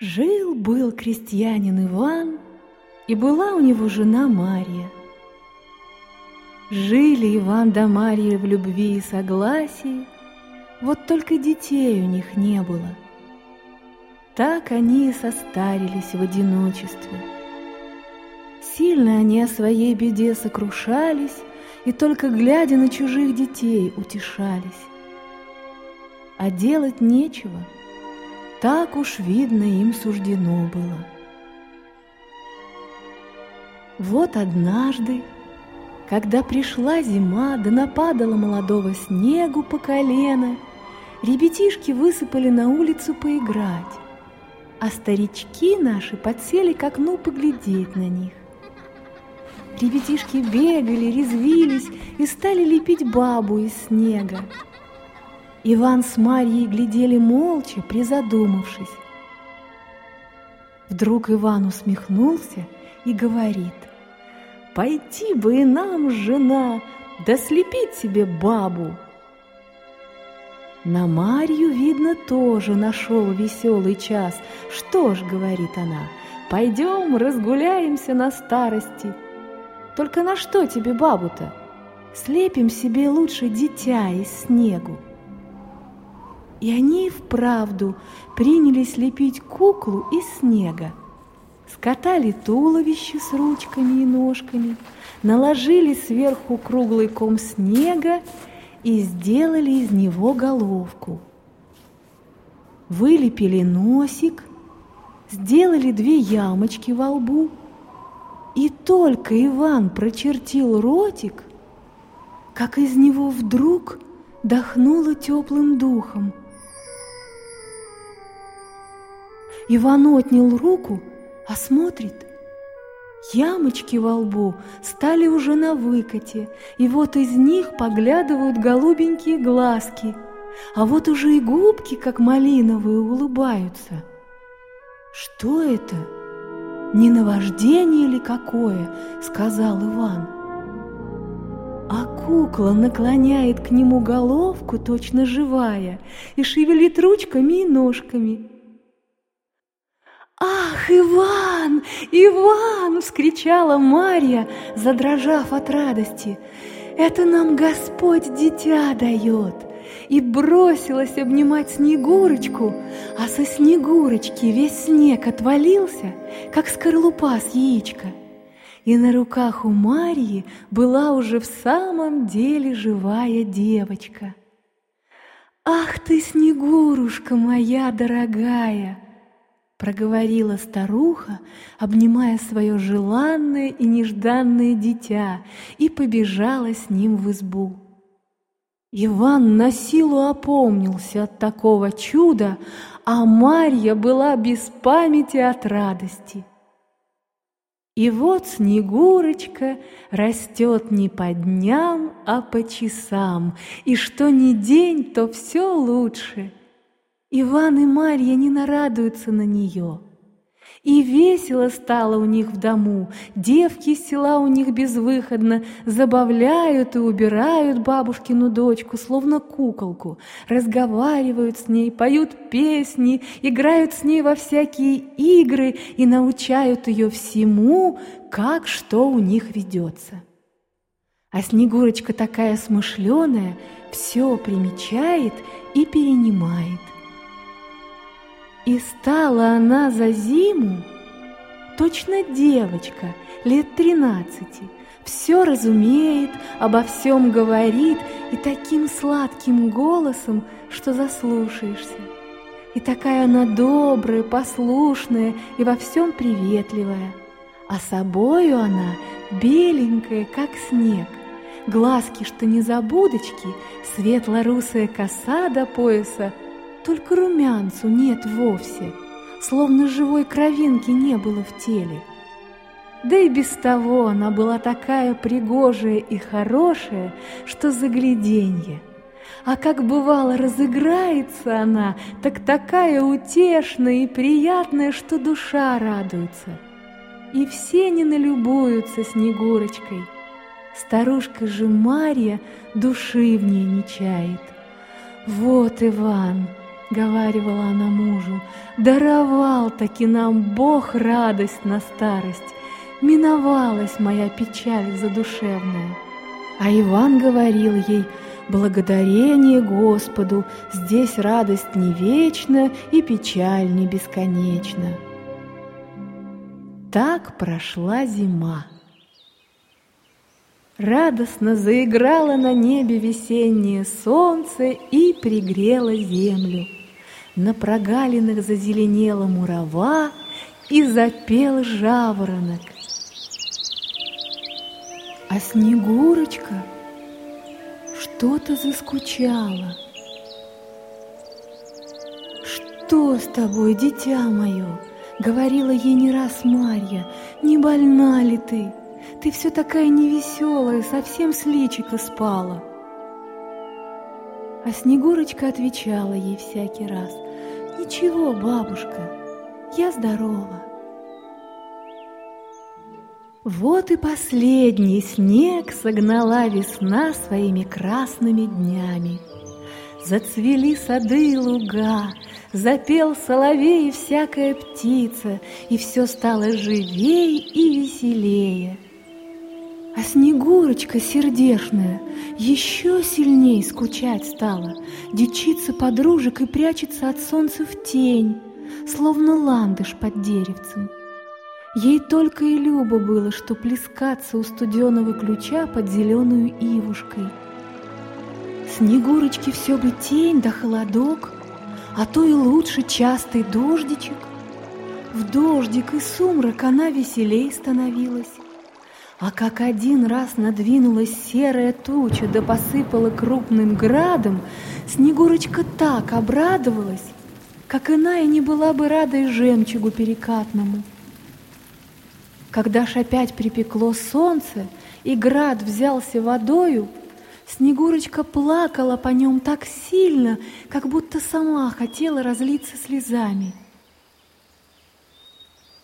Жил-был крестьянин Иван, и была у него жена Марья. Жили Иван да Марья в любви и согласии, вот только детей у них не было. Так они и состарились в одиночестве. Сильно они о своей беде сокрушались и только глядя на чужих детей утешались. А делать нечего — так уж видно им суждено было. Вот однажды, когда пришла зима, да нападала молодого снегу по колено, ребятишки высыпали на улицу поиграть, а старички наши подсели к окну поглядеть на них. Ребятишки бегали, резвились и стали лепить бабу из снега. Иван с Марьей глядели молча, призадумавшись. Вдруг Иван усмехнулся и говорит, «Пойти бы и нам, жена, да слепить себе бабу!» На Марью, видно, тоже нашел веселый час. «Что ж, — говорит она, — пойдем разгуляемся на старости. Только на что тебе бабу-то? Слепим себе лучше дитя из снегу». И они вправду принялись лепить куклу из снега. Скатали туловище с ручками и ножками, наложили сверху круглый ком снега и сделали из него головку. Вылепили носик, сделали две ямочки во лбу, и только Иван прочертил ротик, как из него вдруг дохнуло теплым духом – Иван отнял руку, а смотрит. Ямочки во лбу стали уже на выкате, и вот из них поглядывают голубенькие глазки, а вот уже и губки, как малиновые, улыбаются. «Что это? Не наваждение ли какое?» — сказал Иван. А кукла наклоняет к нему головку, точно живая, и шевелит ручками и ножками — «Ах, Иван! Иван!» — вскричала Марья, задрожав от радости. «Это нам Господь дитя дает!» И бросилась обнимать Снегурочку, а со Снегурочки весь снег отвалился, как скорлупа с яичка. И на руках у Марьи была уже в самом деле живая девочка. «Ах ты, Снегурушка моя дорогая!» Проговорила старуха, обнимая свое желанное и нежданное дитя, и побежала с ним в избу. Иван на силу опомнился от такого чуда, а Марья была без памяти от радости. И вот Снегурочка растет не по дням, а по часам, и что ни день, то все лучше — Иван и Марья не нарадуются на нее. И весело стало у них в дому, девки из села у них безвыходно забавляют и убирают бабушкину дочку, словно куколку, разговаривают с ней, поют песни, играют с ней во всякие игры и научают ее всему, как что у них ведется. А Снегурочка такая смышленая, все примечает и перенимает. И стала она за зиму точно девочка лет тринадцати, все разумеет, обо всем говорит и таким сладким голосом, что заслушаешься. И такая она добрая, послушная и во всем приветливая. А собою она беленькая, как снег, глазки, что не забудочки, светло-русая коса до пояса — только румянцу нет вовсе, словно живой кровинки не было в теле. Да и без того она была такая пригожая и хорошая, что загляденье. А как бывало разыграется она, так такая утешная и приятная, что душа радуется. И все не налюбуются Снегурочкой. Старушка же Марья души в ней не чает. Вот, Иван, — говаривала она мужу, — даровал таки нам Бог радость на старость, миновалась моя печаль задушевная. А Иван говорил ей, благодарение Господу, здесь радость не вечна и печаль не бесконечна. Так прошла зима. Радостно заиграло на небе весеннее солнце и пригрело землю. На прогалинах зазеленела мурава и запел жаворонок. А Снегурочка что-то заскучала. «Что с тобой, дитя мое?» — говорила ей не раз Марья. «Не больна ли ты?» Ты все такая невеселая, совсем с личика спала. А Снегурочка отвечала ей всякий раз, «Ничего, бабушка, я здорова». Вот и последний снег согнала весна своими красными днями. Зацвели сады и луга, запел соловей и всякая птица, и все стало живей и веселее. Снегурочка сердешная еще сильней скучать стала, Дичится подружек и прячется от солнца в тень, Словно ландыш под деревцем. Ей только и любо было, что плескаться у студеного ключа под зеленую ивушкой. Снегурочке все бы тень да холодок, а то и лучше частый дождичек. В дождик и сумрак она веселей становилась. А как один раз надвинулась серая туча да посыпала крупным градом, Снегурочка так обрадовалась, как иная не была бы рада и жемчугу перекатному. Когда ж опять припекло солнце, и град взялся водою, Снегурочка плакала по нем так сильно, как будто сама хотела разлиться слезами.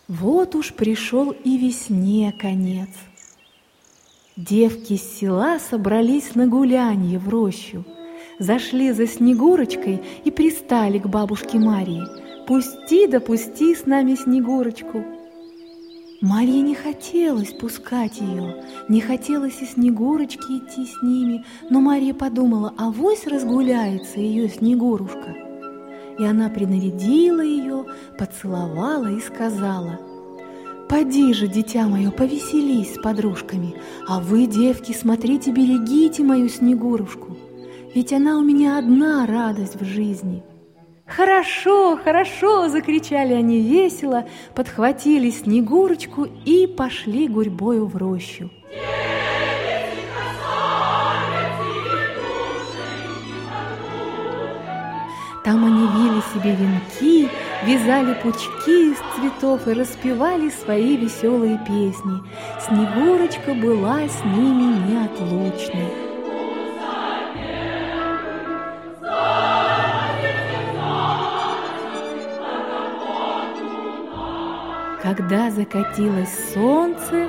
Вот уж пришел и весне конец – Девки с села собрались на гулянье в рощу, зашли за Снегурочкой и пристали к бабушке Марии. «Пусти да с нами Снегурочку!» Марье не хотелось пускать ее, не хотелось и Снегурочке идти с ними, но Марья подумала, а вось разгуляется ее Снегурушка. И она принарядила ее, поцеловала и сказала – Поди же, дитя мое, повеселись с подружками, а вы, девки, смотрите, берегите мою Снегурушку, ведь она у меня одна радость в жизни. «Хорошо, хорошо!» – закричали они весело, подхватили Снегурочку и пошли гурьбою в рощу. Там они вили себе венки, вязали пучки из цветов и распевали свои веселые песни. Снегурочка была с ними неотлучной. Когда закатилось солнце,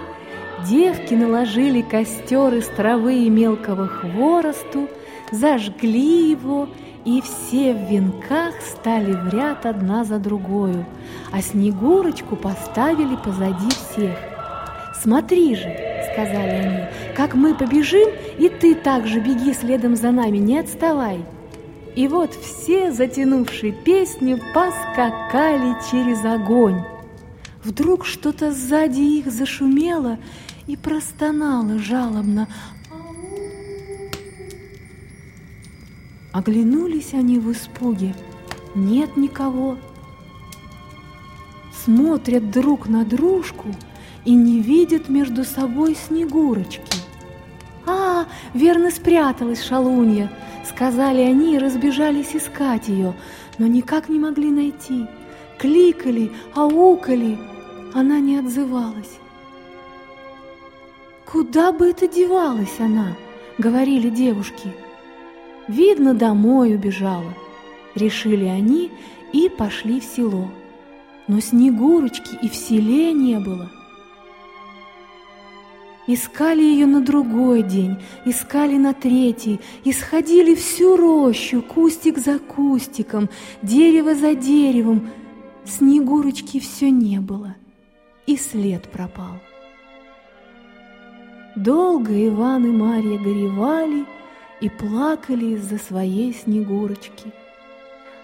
девки наложили костер из травы и мелкого хворосту, зажгли его и все в венках стали в ряд одна за другою, а Снегурочку поставили позади всех. «Смотри же!» — сказали они, — «как мы побежим, и ты также беги следом за нами, не отставай!» И вот все, затянувшие песню, поскакали через огонь. Вдруг что-то сзади их зашумело и простонало жалобно Оглянулись они в испуге. Нет никого. Смотрят друг на дружку и не видят между собой Снегурочки. «А, верно спряталась шалунья!» Сказали они и разбежались искать ее, но никак не могли найти. Кликали, аукали, она не отзывалась. «Куда бы это девалась она?» — говорили девушки. Видно, домой убежала. Решили они и пошли в село. Но Снегурочки и в селе не было. Искали ее на другой день, искали на третий, исходили всю рощу, кустик за кустиком, дерево за деревом. Снегурочки все не было, и след пропал. Долго Иван и Марья горевали и плакали из-за своей Снегурочки.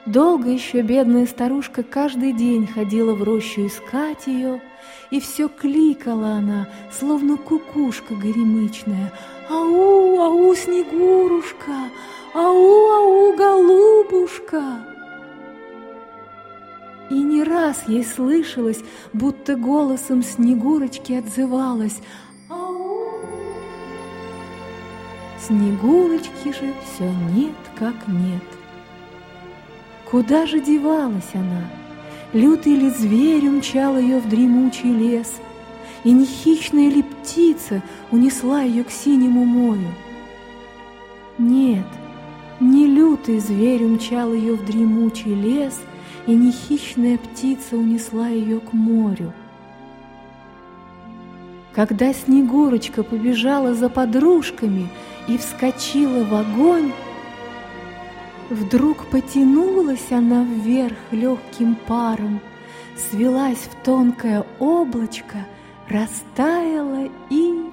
Долго еще бедная старушка каждый день ходила в рощу искать ее, и все кликала она, словно кукушка горемычная. «Ау, ау, Снегурушка! Ау, ау, голубушка!» И не раз ей слышалось, будто голосом Снегурочки отзывалась Снегурочки же все нет как нет. Куда же девалась она? Лютый ли зверь умчал ее в дремучий лес, И не хищная ли птица унесла ее к синему морю? Нет, не лютый зверь умчал ее в дремучий лес, И не хищная птица унесла ее к морю. Когда Снегурочка побежала за подружками и вскочила в огонь, Вдруг потянулась она вверх легким паром, Свелась в тонкое облачко, растаяла и...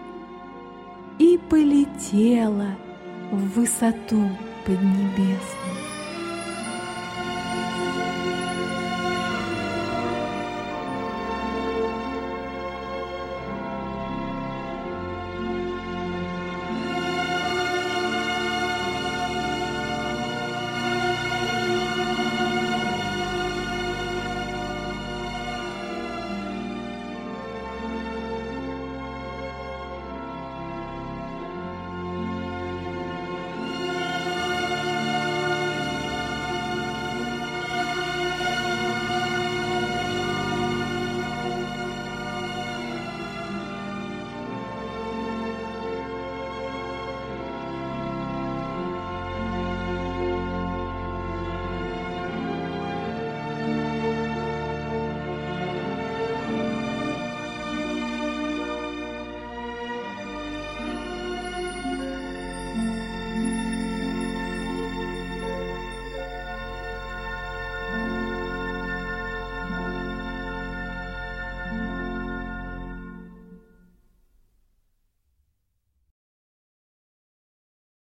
И полетела в высоту поднебесную.